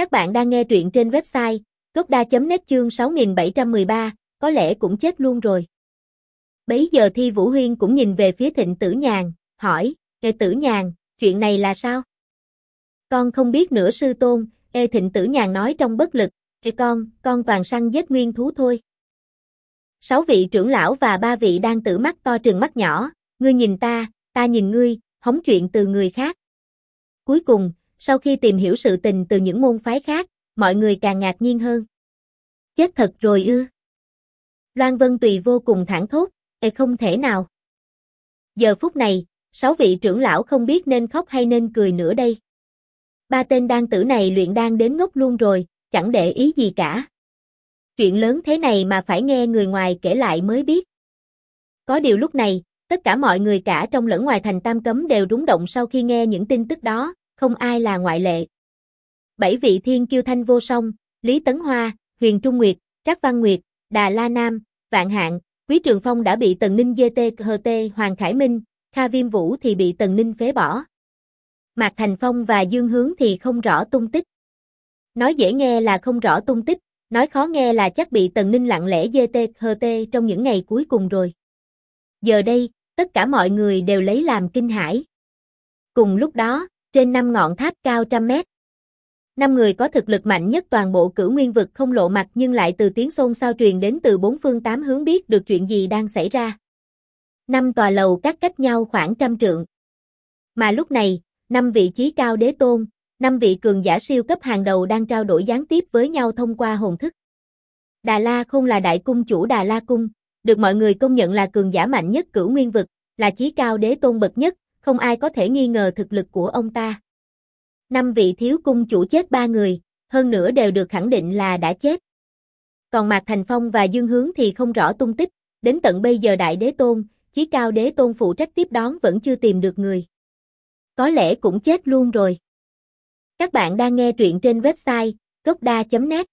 Các bạn đang nghe truyện trên website gocda.net chương 6713, có lẽ cũng chết luôn rồi. Bấy giờ Thi Vũ Huyên cũng nhìn về phía Thịnh Tử Nhàn, hỏi, Ê Tử Nhàn, chuyện này là sao? Con không biết nữa sư tôn, Ê Thịnh Tử Nhàn nói trong bất lực, Ê con, con toàn săn giết nguyên thú thôi. Sáu vị trưởng lão và ba vị đang tử mắt to trừng mắt nhỏ, ngươi nhìn ta, ta nhìn ngươi, hóng chuyện từ người khác. Cuối cùng, sau khi tìm hiểu sự tình từ những môn phái khác, mọi người càng ngạc nhiên hơn. Chết thật rồi ư. Loan Vân Tùy vô cùng thẳng thốt, e không thể nào. Giờ phút này, sáu vị trưởng lão không biết nên khóc hay nên cười nữa đây. Ba tên đan tử này luyện đan đến ngốc luôn rồi, chẳng để ý gì cả. Chuyện lớn thế này mà phải nghe người ngoài kể lại mới biết. Có điều lúc này, tất cả mọi người cả trong lẫn ngoài thành tam cấm đều rúng động sau khi nghe những tin tức đó, không ai là ngoại lệ. Bảy vị thiên kiêu thanh vô song, Lý Tấn Hoa, Huyền Trung Nguyệt, Trác Văn Nguyệt, Đà La Nam, Vạn Hạng, Quý Trường Phong đã bị Tần Ninh GT Hoàng Khải Minh, Kha Viêm Vũ thì bị Tần Ninh phế bỏ. Mạc Thành Phong và Dương Hướng thì không rõ tung tích. Nói dễ nghe là không rõ tung tích, nói khó nghe là chắc bị Tần Ninh lặng lẽ GT trong những ngày cuối cùng rồi. Giờ đây, tất cả mọi người đều lấy làm kinh hãi. Cùng lúc đó, trên năm ngọn tháp cao trăm mét. Năm người có thực lực mạnh nhất toàn bộ cửu nguyên vực không lộ mặt nhưng lại từ tiếng xôn xao truyền đến từ bốn phương tám hướng biết được chuyện gì đang xảy ra. Năm tòa lầu cách cách nhau khoảng trăm trượng. Mà lúc này, năm vị trí cao đế tôn, năm vị cường giả siêu cấp hàng đầu đang trao đổi gián tiếp với nhau thông qua hồn thức. Đà La không là đại cung chủ Đà La cung, được mọi người công nhận là cường giả mạnh nhất cửu nguyên vực, là chí cao đế tôn bậc nhất, không ai có thể nghi ngờ thực lực của ông ta. Năm vị thiếu cung chủ chết ba người, hơn nữa đều được khẳng định là đã chết. Còn Mạc Thành Phong và Dương Hướng thì không rõ tung tích, đến tận bây giờ Đại Đế Tôn, chí cao Đế Tôn phụ trách tiếp đón vẫn chưa tìm được người. Có lẽ cũng chết luôn rồi. Các bạn đang nghe truyện trên website gocda.net